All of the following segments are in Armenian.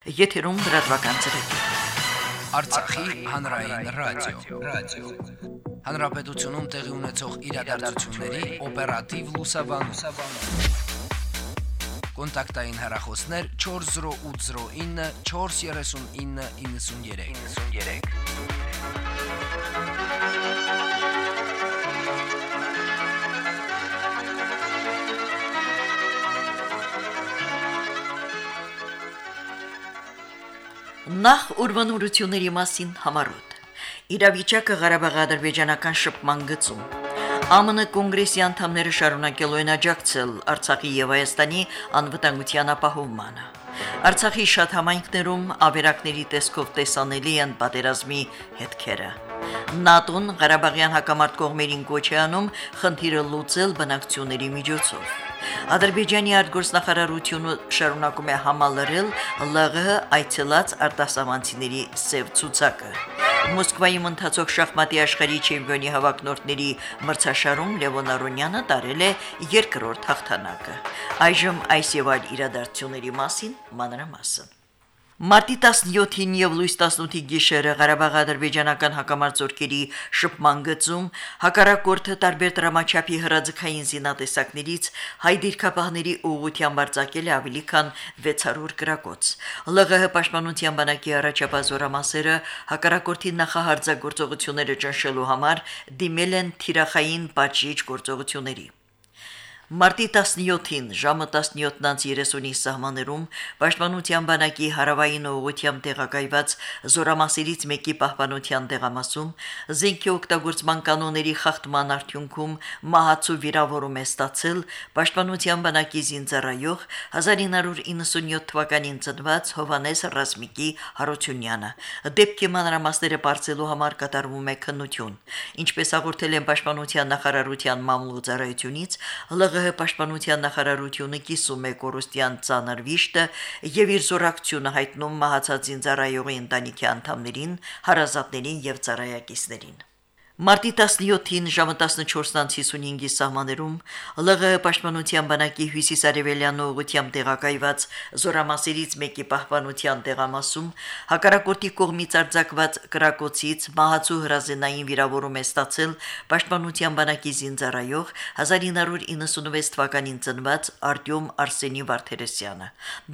Եթերում լրատվական ծրագիր։ Արցախի հանրային ռադիո, ռադիո։ Հանրապետությունում տեղի ունեցող իրադարձությունների օպերատիվ լուսաբանում։ Կոնտակտային հեռախոսներ 40809 43993։ 93 Նախ ուրվանորությունների մասին համարոտ։ Իրավիճակը Ղարաբաղի ադրբեջանական շփման գծում։ ԱՄՆ կոնգրեսի անդամները շարունակելու են աջակցել Արցախի եւ Հայաստանի անվտանգության ապահովմանը։ Արցախի շատ համայնքներում ավերակների տեսքով տեսանելի են պատերազմի հետքերը։ ՆԱՏՕ-ն Ղարաբաղյան հակամարտ կողմերին կոչ է անում խնդիրը լուծել բանակցությունների միջոցով։ Ադրբեջանի արտգործնախարարությունը շարունակում է համալրել ԼՂՀ այցելած արտասահմանցիների սև ցուցակը։ Մոսկվայում ընթացող շախմատի աշխարհի չեմպիոնի հավաքնորդների մրցաշարում Լևոն Արոնյանը տարել է երկրորդ հաղթանակը։ Այժմ այս եւ այլ իրադարձությունների մասին մանրամասն։ Մարտի 17-ին եւ լույս 18-ի գիշերը Ղարաբաղ ադրբեջանական հակամարտությունների շփման գծում հակառակորդը տարբեր դրամաչափի հրաձգային զինատեսակներից հայ դիրքապահների ուղղությամբ արձակել է ավելի քան 600 գրակոց։ ԼՂՀ պաշտպանության բանակի առաջապահ զորամասերը հակառակորդի նախահարձակորձողությունները ճնշելու համար դիմել են թիրախային պատժիչ գործողությունների։ Մարտի 17-ին ժամը 17:30-ի սահմաններում Պաշտպանության բանակի հարավային ուղությամբ տեղակայված զորամասերից մեկի պահպանության տեղամասում զենքի օգտագործման կանոնների խախտման արդյունքում մահացու վիրավորում է ստացել Պաշտպանության բանակի զինծառայող 1997 թվականին ծնված Հովանես Ռազմիկի Հարությունյանը։ Դեպքի մանրամասները բարձելու համար կատարվում է քննություն։ Ինչպես հաղորդել են Պաշտպանության նախարարության մամլոյցարայությունից, ԼՂ ԼՂՀ պաշտպանության նախարարությունը կիսում է կորուստյան ցաներ վիշտը եւ իր զորակցությունը հայտնում մահացած զինծառայողի ընտանիքի անդամներին, հարազատներին եւ ծառայակիցներին։ Մարտի 17-ին ժամը 14:55-ի սահմաներում ԼՂՀ պաշտպանության բանակի հյուսիսարևելյան ուղությամբ տեղակայված զորամասերից մեկի պահպանության տեղամասում հակառակորդի կողմից արձակված կրակոցից մահացու հրազենային վիրավորում է ստացել պաշտպանության բանակի զինծառայող 1996 թվականին ծնված Արտյոմ Արսենի Վարդերեսյանը։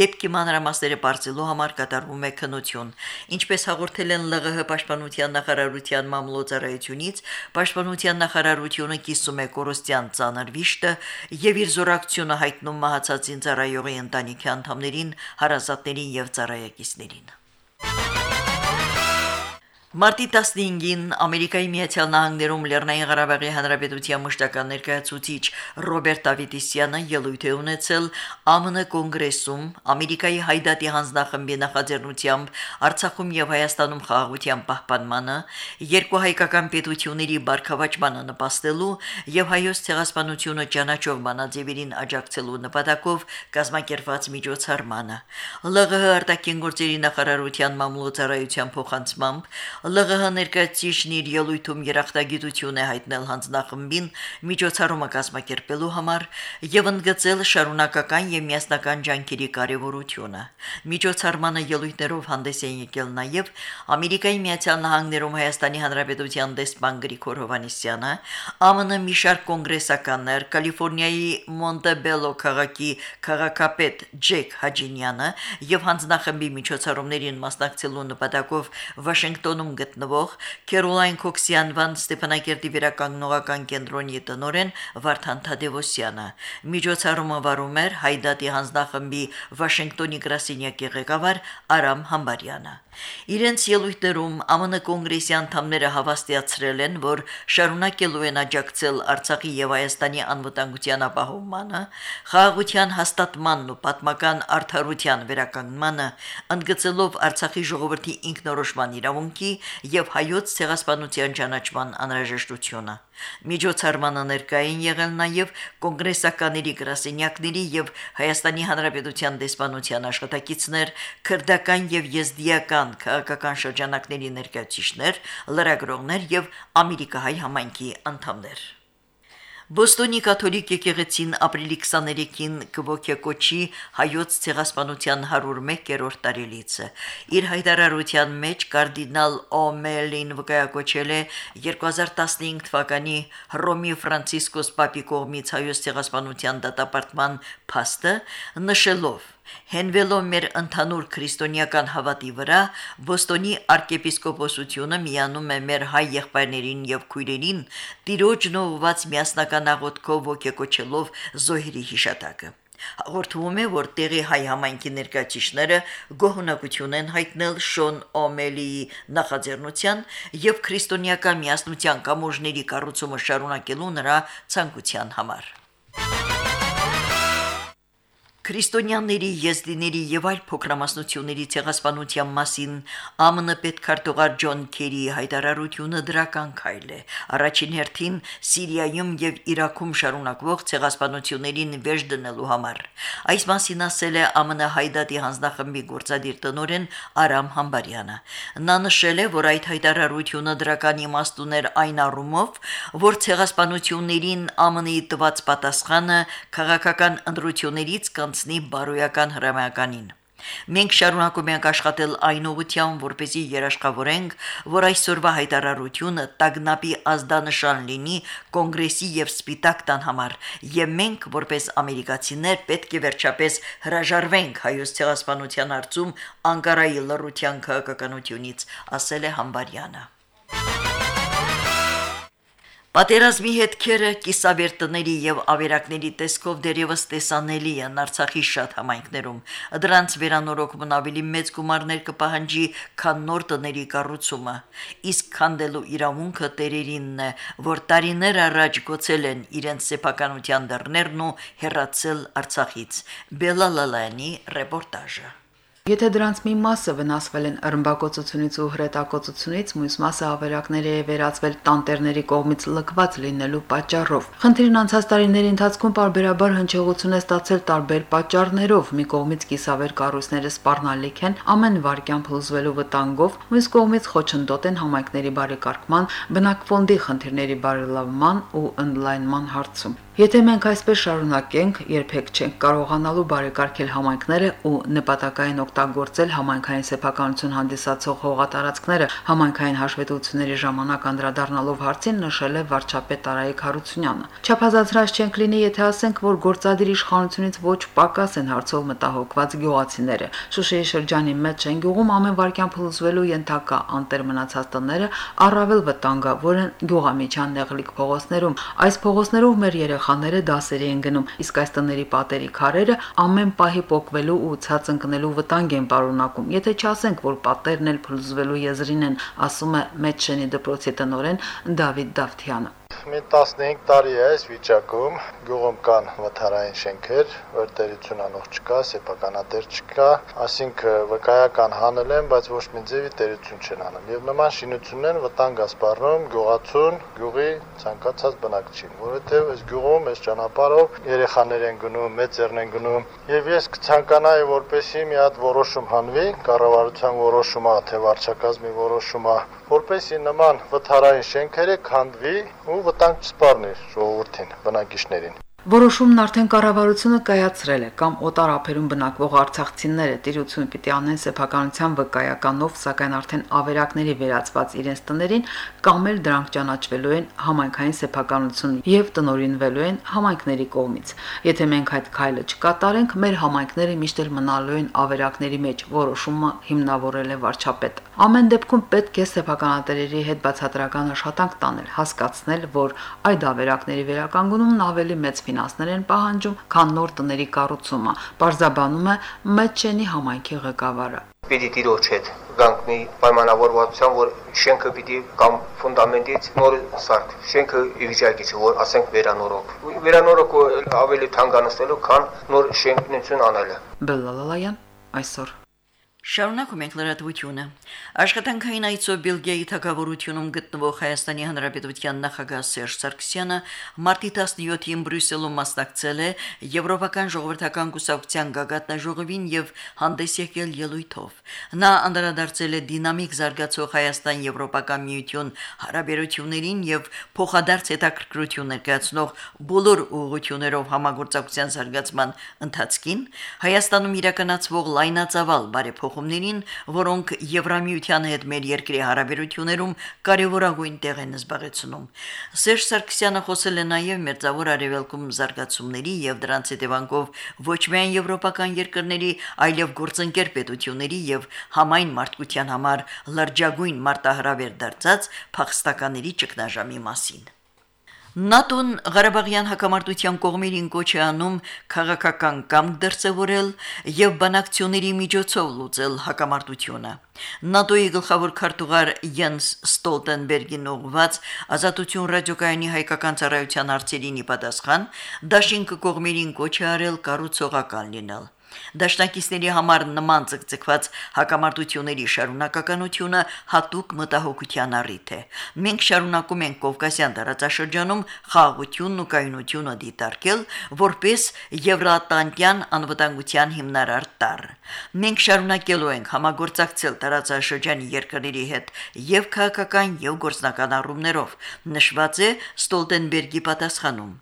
Դեպքի մանրամասները բարձելու համար կատարվում է քննություն, ինչպես հաղորդել են ԼՂՀ պաշտպանության նախարարության մամլոյցարայությունից կողմից Պաշտպանության նախարարությունը կիսում է կորստյան ցաներ վիշտը եւ իր զորակցությունը հայտնում մահացած ինձարայողի ընտանիքի անդամներին, հարազատներին եւ ծառայակիցներին։ Մարտի 15-ին Ամերիկայի Միացյալ Նահանգներում Լեռնային Ղարաբաղի Հանրապետության մշտական ներկայացուցիչ Ռոբերտ Ավետիսյանը ելույթ է ունեցել ԱՄՆ կոնգրեսում Ամերիկայի հայդատի հանձնախմբի նախաձեռնությամբ Արցախում եւ Հայաստանում խաղաղության պահպանմանը, երկու հայկական պետությունների բարգավաճմանը նպաստելու եւ հայոց ցեղասպանությունը ճանաչող մանաձևերին աջակցելու նպատակով կազմակերպված միջոցառմանը։ ԼՂՀ արտաքին գործերի նախարարության մամլոյցարայության փոխանցմամբ ԼՂՀ ներկայացիչն իր ելույթում երախտագիտություն է հայտնել հանձնախմբին միջոցառումը կազմակերպելու համար եւ ընդգծել շարունակական եւ միասնական ջանքերի կարեւորությունը։ Միջոցառմանը ելույթներով հանդես են եկել նաեւ Ամերիկայի Միացյալ Նահանգներում Հայաստանի Հանրապետության դեսպան Գրիգոր Հովանեսյանը, ԱՄՆ մի շարք կոնգրեսականներ, Կալիֆոռնիայի Մոնտեբելո քաղաքի քաղաքապետ Ջեք Հաջինյանը եւ հանձնախմբի միջոցառումներին մասնակցելու նպատակով Վաշինգտոնում Վրաստանում գտնվող Քերոլայն Քոքսյանվան Ստեփանակերտի վերականգնողական կենտրոնի տնօրեն Վարդան Թադևոսյանը։ Միջոցառումը վարում էր Հայդատի հանձնախմբի Վաշինգտոնի գրասենյակի ղեկավար Արամ Համբարյանը։ Իրենց ելույթներում ԱՄՆ կոնգրեսի անդամները հավաստիացրել են, որ շարունակելու են աջակցել Արցախի եւ Հայաստանի անվտանգության ապահովմանը, խաղաղության հաստատմանն ու պատմական արդարության վերականգնմանը, ընդգծելով Արցախի ժողովրդի ինքնորոշման իրավունքի եւ հայոց ցեղասպանության ճանաչման անհրաժեշտությունը։ Միջոցառմանը ներկային եղել նաև կոնգրեսականների գրասենյակների եւ Հայաստանի Հանրապետության դեսպանության աշխատակիցներ, քրդական եւ եզդիական քաղաքական շրջանակների ներկայացիչներ, լրագրողներ եւ ամերիկահայ համայնքի անդամներ։ Բոստոնի կաթոլիկ եկեղեցին ապրիլի 23-ին կողոքեկոչի հայոց ցեղասպանության 101-րդ տարելիցը։ Իր հայտարարության մեջ կարդինալ Օմելին վկայակոչել է 2015 թվականի Հռոմի Ֆրանցիսկոս Պապի կողմից հայոց ցեղասպանության դատապարտման փաստը, նշելով Հենվելով մեր ընդհանուր քրիստոնեական հավատի վրա, Բոստոնի arczepiskopոսությունը միանում է մեր հայ եղբայրներին եւ քույրերին տիրոջն ուղված միասնական աղոթքով ոգեկոչելով զոհերի հիշատակը։ Հաղորդվում է, որ տեղի հայ համայնքի ներկայացիչները գոհունակություն են հայտնել Շոն Օմելիի նախաձեռնության եւ քրիստոնեական միասնության կամոժների կառուցումը շարունակելու նրա ցանկության համար։ Քրիստոնյաների, եզդիների եւ այլ փոքրամասնությունների ցեղասպանության մասին ԱՄՆ պետքարտուղար Ջոն Քերի հայտարարությունը դրական քայլ է։ Առաջին հերթին Սիրիայում եւ Իրաքում շարունակվող ցեղասպանություններին վերջ դնելու համար։ Այս մասին ասել է ԱՄՆ հայդատի հանձնախմբի գործադիր տնօրեն Արամ Համբարյանը։ Նա նշել է, որ այդ հայտարարությունը դրական իմաստ ուներ այն առումով, որ ցեղասպանություններին ԱՄՆ-ի տված պատասխանը քաղաքական ընտրություններից կանց անցնի բարոյական հրամայականին։ Մենք շարունակում ենք աշխատել այն ուղղությամբ, որպեսզի երաշխավորենք, որ այսօրվա հայտարարությունը տագնապի ազդանշան լինի կոնգրեսի եւ սպիտակ տան համար, եւ մենք, որպես ամերիկացիներ, պետք է վերջապես հրաժարվենք հայոց ցեղասպանության արծում Անկարայի լռության քաղաքականությունից, ասել է Համբարյանը։ Պատերազմի հետքերը կիսավերտների եւ ավերակների տեսքով դերևս տեսանելի են Արցախի շատ համայնքներում։ Դրանց վերանորոգումն ավելի մեծ գումարներ կպահանջի, քան նոր տների կառուցումը։ Իսկ քանդելու իրավունքը տերերինն է, որ տարիներ առաջ գոցել են իրենց սեփականության դռներն ու հերացել Արցախից։ Բելալալանի ռեպորտաժը Եթե դրանց մի մասը վնասվել են ըրմբակոծությունից ու հրետակոծությունից, մյուս մասը ավերակների է վերածվել տանտերների կողմից լքված լինելու պատճառով։ Խնդիրն անցած տարիների ընթացքում բարբերաբար հնչեղություն է ստացել տարբեր պատճառներով։ Մի կողմից կիսավեր կառույցները սպառնալիք են ամեն վարքյան փլուզվելու վտանգով, մյուս կողմից խոչընդոտ են համայնքների բարեկարգման, բնակֆոնդի խնդիրների բարելավման ու ընդլայնման հարցում։ Եթե մենք այսպես շարունակենք, երբեք չենք կարողանալու բարեկարգել համայնքները ու նպատակային օգտագործել համայնքային սեփականություն հանդիսացող հողատարածքները համայնքային հաշվետվությունների ժամանակ անդրադառնալով հարցին նշել է վարչապետ Արայիկ Հարությունյանը։ Չափազանցրած չենք լինի, եթե ասենք, որ գործադիր իշխանությունից ոչ պակաս են հարցով մտահոգված գյուղացիները։ Շուշիի շրջանի մեջ են գյուղում ամեն վարքյան փլուզվելու ենթակա անտեր մնացած տները առավել վտանգավոր են գյուղամիջյան նեղլիկ փողոցներում։ Այս փողոցներով մեր երեխա երեխաները դասերի են գնում, իսկ այս տների պատերի քարերը ամեն պահի պոկվելու ու ցած ընկնելու վտանգ են պարունակում։ Եթե չասենք, որ պատերն էլ փլուզվելու եզրին են, ասում է Մեջշենի դպրոցի տնօրեն Դավիթ Դավթյանը մի 15 տարի է այս վիճակում գյուղում կան վթարային շենքեր, վերտերություն անող չկա, սեփականատեր չկա, ասինքն վկայական հանել են, բայց ոչ մի ձևի տերություն չեն անում։ Եվ նման շինություններն վտանգ ասպառնում գյուղացուն, գյուղի ցանկացած բնակչին, որովհետև այս գյուղում, այս ճանապարհով երեխաներ են գնում, մեծերն են գնում, եւ ես կցանկանայի, որպեսի մի հատ որոշում հանվի, կառավարության որոշումա, թե վարչակազմի որոշումա, որպեսի նման վթարային շենքերը քանդվի ու վտանգ չսպառնի ժողովրդին, բնակիչներին։ Որոշումն արդեն կառավարությունը կայացրել է կամ օտար ափերում բնակվող արցախցիները տիրություն պիտի անեն սեփականության վկայականով, սակայն արդեն ավերակների վերածված իրենց տներին կամ էլ դրանք ճանաչվելու են համայնքային սեփականություն եւ տնորինվելու են համայնքների կողմից։ Եթե մենք այդ քայլը չկատարենք, մեր համայնքները միշտ էլ մնալու են ավերակների մեջ, որոշումը հիմնավորել է վարչապետը։ Ամեն դեպքում պետք է սեփականատերերի հետ բացատրական աշխատանք տանել, հասկացնել, որ այդ ավերակների վերականգնումն ավելի մեծ ֆինանսներ են պահանջում, քան նոր տների կառուցումը, բարձաբանում է Մեջենի համայնքի ղեկավարը պիտի տիրոջ հետ գանք մի պայմանավորվածության, որ շենքը պիտի կամ ֆունդամենտից նոր սարք, շենքը ի վիճակի չէ, որ ասենք վերանորոգ։ Վերանորոգը ավելի թանկանստելու, քան նոր շենքնություն անելը։ Բելլալալայան այսօր Շարունակում ենք լրատվությունը։ Աշխատանքային այցով Բելգիայի թագավորությունում գտնվող Հայաստանի Հանրապետության նախագահ Սերժ Սարգսյանը մարտի 17-ին Բրյուսելում մասնակցել է Եվրոպական ժողովրդական կուսակցության գագաթնաժողովին եւ հանդես եկել ելույթով։ Նա անդրադարձել է դինամիկ զարգացող Հայաստան-Եվրոպական միություն հարաբերություններին եւ փոխադարձ հետաքրքրություն ներկայացնող բոլոր ուղղություններով համագործակցության զարգացման ընթացքին Հայաստանում իրականացվող լայնածավալ բարեփոխ փոփոխումներին, որոնք Եվրամիության հետ մեր երկրի հարաբերություններում կարևորագույն տեղ են զբաղեցնում։ Սերժ Սարգսյանը խոսել է նաև Մերձավոր Արևելքում զարգացումների եւ դրանց հետևանքով ոչ միայն եվրոպական երկրների, այլև գործընկեր պետությունների եւ համայն մարդկության համար լրջագույն մարտահրավեր դարձած փախստականների ճգնաժամի մասին։ ՆԱՏՕ-ն Ղարաբաղյան հակամարտության կողմերին կոչ է անում քաղաքական կամք դրսևորել եւ բանակցությունների միջոցով լուծել հակամարտությունը։ ՆԱՏՕ-ի գլխավոր քարտուղար Յենս Ստոլտենբերգին ուղված Ազատություն ռադիոկայանի հայկական ծառայության հարցերին ի պատասխան Դաշինքը կողմերին կոչ է արել կառուցողական լինել։ Դաշնակիցների համար նման ցկցկված հակամարտությունների շարունակականությունը հատուկ մտահոգության առիթ է։ Մենք շարունակում ենք Կովկասյան տարածաշրջանում խաղաղությունն ու կայունությունը դիտարկել որպես Եվրատանտյան անվտանգության հիմնարար տար։ Մենք շարունակելու ենք համագործակցել տարածաշրջանի երկրների հետ եւ քաղաքական եւ գործնական առումներով, նշված է Ստոլտենբերգի պատասխանում։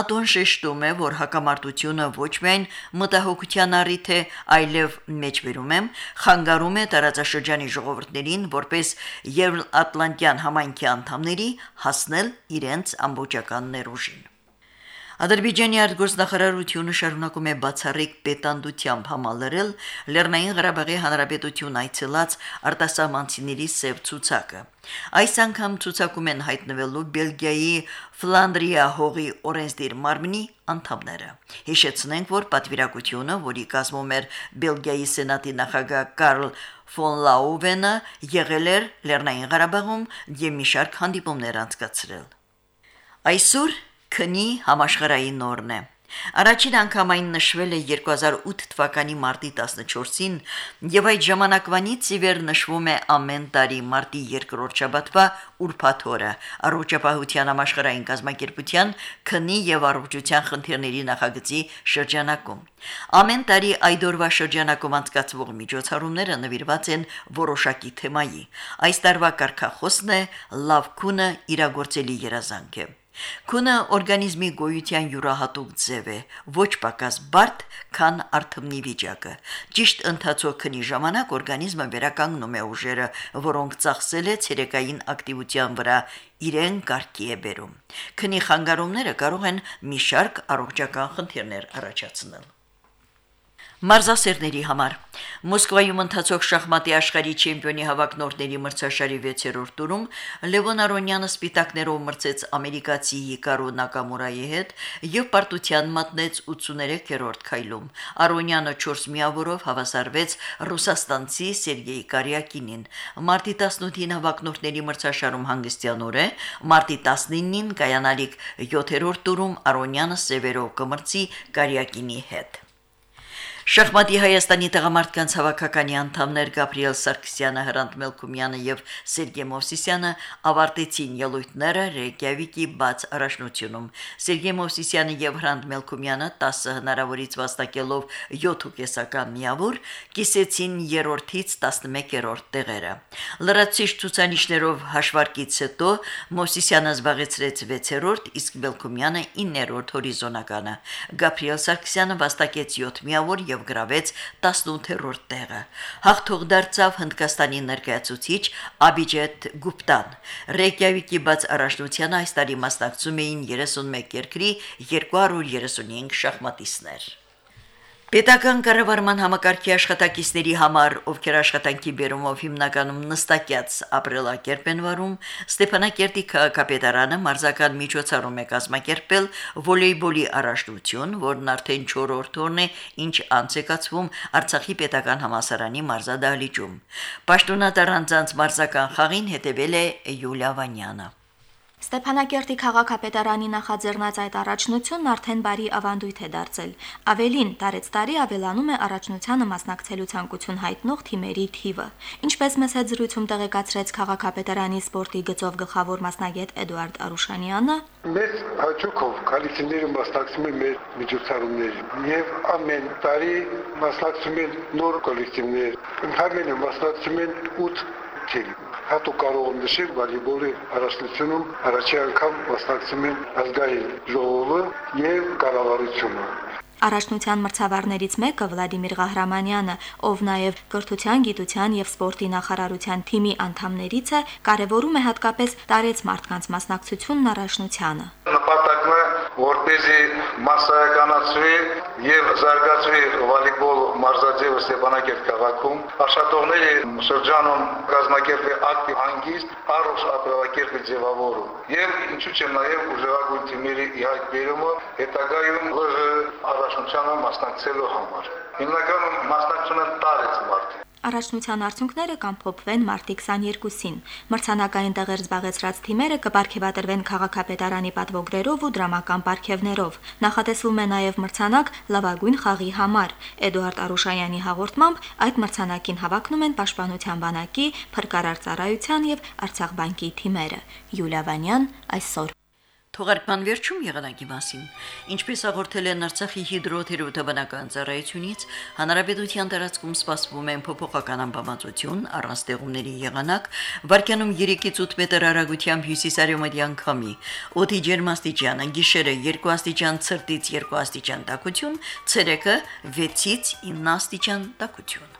ՆԱՏՕ-ն շեշտում է, որ հակամարտությունը ոչ միայն մտահոգության բնակչության առիթ է, այլև մեջբերում եմ, խանգարում է տարածաշրջանի ժողովուրդներին որպես Եվրատլանտյան համայնքի անդամների հասնել իրենց ամբողջական ներուժին։ Ադրբեջանի արտգործնախարարությունը շարունակում է բացառիկ պետանդությամբ համալրել Լեռնային Ղարաբաղի Հանրապետություն այցելած արտասահմանցիների սև ցուցակը։ Այս անգամ ցուցակում են հայտնվելու Բելգիայի Ֆլանդրիա հողի օրենսդիր մարմնի անդամները։ Հիշեցնենք, որ պատվիրակությունը, որի կազմում էր Բելգիայի սենատի նախագահ Կարլ ֆոն Լաուվենը, եղել էր Լեռնային Ղարաբաղում եւ մի շարք հանդիպումներ անցկացրել։ Այսօր քնի համաշխարային նորն է։ Առաջին անգամ այն նշվել է 2008 թվականի մարտի 14-ին եւ այդ ժամանակվանից ի վեր նշվում է ամեն տարի մարտի երկրորդ շաբաթվա ուրբաթ օրը առողջապահության համաշխարհային կազմակերպության քնի եւ առողջության խնդիրների նախագծի շրջանակում։ Ամեն տարի այդ օրվա շրջանակում անցկացվող միջոցառումները նվիրված են որոշակի թեմայի։ Այս տարվա կարգախոսն է լավ քունը իրագործելի երազանք է։ Քունը օրգանիզմի գոյության յուրահատուկ ձև է, ոչ պակաս բարդ, քան արթմնի վիճակը։ Ճիշտ ընթացող քնի ժամանակ օրգանիզմը վերականգնում է ուժերը, որոնք ծախսել է ցերեկային ակտիվության վրա, իրեն կարգի է բերում։ Քնի խանգարումները կարող են մի շարք առողջական խնդիրներ առաջացնել։ Մարզասերների համար Մոսկվայում ընթացող շախմատի աշխարհի չեմպիոնի հավաքնորդների մրցաշարի 6-րդ տուրում Լևոն Արոնյանը սպիտակներով մրցեց ամերիկացի Հիկարո Նակամուրայի հետ եւ պարտության մատնեց 83-րդ քայլում։ Արոնյանը 4 միավորով հավասարվեց ռուսաստանցի Սերգեյ Կարյակինին։ Մարտի 18-ին հավաքնորդների մրցաշարում հանգստյան օր է, մարտի 19-ին կայանալիք 7-րդ տուրում Արոնյանը սևերով կմրցի Կարյակինի հետ։ Շախմատի Հայաստանի տղամարդկանց հավաքականի անդամներ Գաբրիել Սարգսյանը, Հրանտ Մելքումյանը եւ Սերգեյ Մովսիսյանը ավարտեցին ելույթները Ռեյկյավիկի բաց առաջնությունում։ Սերգեյ Մովսիսյանը եւ Հրանտ Մելքումյանը 10 հնարավորից վաստակելով 7.5-ական միավոր կիսեցին երրորդից 11-րդ տեղերը։ Լրացիչ ցուցանիշներով հաշվարկից հետո Մովսիսյանը զբաղեցրեց 6-րդ, իսկ Մելքումյանը 9-րդ հորիզոնականը։ Գաբրիել Սարգսյանը վաստակեց 7 միավոր եւ գրավեց 18-րդ տեղը։ Հաղթող դարձավ Հնդկաստանի ներկայացուցիչ Աբիջետ Գուպտան։ Ռեյկյավիկի բաց առաջնության այս տարի մասնակցում էին 31 երկրի 235 շախմատիստներ։ Պետական կառավարման համակարգի աշխատակիցների համար, ովքեր աշխատանքի բերումով հիմնականում նստակյաց ապրելակերպ են վարում, Ստեփանակերտի քաղաքապետարանը մարզական միջոցառում է կազմակերպել վոլեյբոլի առաջնություն, որն արդեն 4-րդ օրն է, ինչ անցեկացվում Արցախի պետական համասարանի մարզադահլիճում։ Պաշտոնատար անձանց մարզական խաղին հետևել է Յուլիա Վանյանը։ Ստեփանակերտի քաղաքապետարանի նախաձեռնած այդ առաջնությունն արդեն բարի ավանդույթ է դարձել։ Ավելին, տարեց տարի ավելանում է առաջնությանը մասնակցելու ցանկություն հայտնող թիմերի թիվը։ Ինչպես մեծ հետ զրույցում տեղեկացրեց քաղաքապետարանի սպորտի գծով գլխավոր մասնագետ Էդուարդ Արուշանյանը, Մեծ հաջողով կալիցիները մասնակցում են մեր միջոցառումներին եւ ամեն տարի մասնակցում են նոր կոլեկտիվներ։ Ընդհանրապես մասնակցում են 8 թիմ։ Հատուկ կարող եմ նշել վոլեյբոլի առաջնությունում առաջի անգամ մասնակցում են ազգային ժողովը եւ կառավարությունը։ Առաջնության մրցավարներից մեկը Վլադիմիր Ղահրամանյանը, ով նաև կրթության, գիտության եւ սպորտի նախարարության թիմի անդամներից է, կարևորում է հատկապես տարեց մարդկանց մասնակցությունն առաջնությանը։ Նպատակն է, որպեսզի massայականացվի եւ զարգացվի վոլեյբոլ մարզաձևը Ստեփանակերտ քաղաքում, աշխատողների շրջանում կազմակերպի ակտիվ հանգիստ, առողջ ապրելակերպի ձևավորում եւ ինչու՞ չէ նաեւ ուժեղագույն թիմերի իհայտ բերումը հետագայում ԼՂ առաջնությանը մասնակցելու համար։ Հիմնականում մասնակցում են տարեց մարդ։ Առաջնության արդյունքները կամփոփվեն մարտի 22-ին։ Մրցանակային տեղեր զբաղեցրած թիմերը կպարգևատրվեն քաղաքապետարանի պատվոգրերով ու դրամական պարգևներով։ Նախատեսվում է նաև մրցանակ լավագույն խաղի համար։ Էդուարդ Արուշայանի հաղորդմամբ այդ մրցանակին հավակնում են Պաշտպանության բանակի, Փրկարար ծառայության եւ Արցախ բանկի թիմերը։ Յուլիա Վանյան այսօր Թողարկման վերջում եղանակի մասին։ Ինչպես հաղորդել են Արցախի հիդրոթերապևտաբանական ծառայությունից, հանրապետության տարածքում սպասվում են փոփոխական ամպամածություն, առանց ձեղումների եղանակ, վարկյանում 3-ից 8 մետր հեռագությամբ հյուսիսարևմտյան քամի։ Օդի ջերմաստիճանը՝ գիշերը 2 աստիճան ցրտից 2 աստիճան տաքություն, ցերեկը 6-ից 9 աստիճան տաքություն։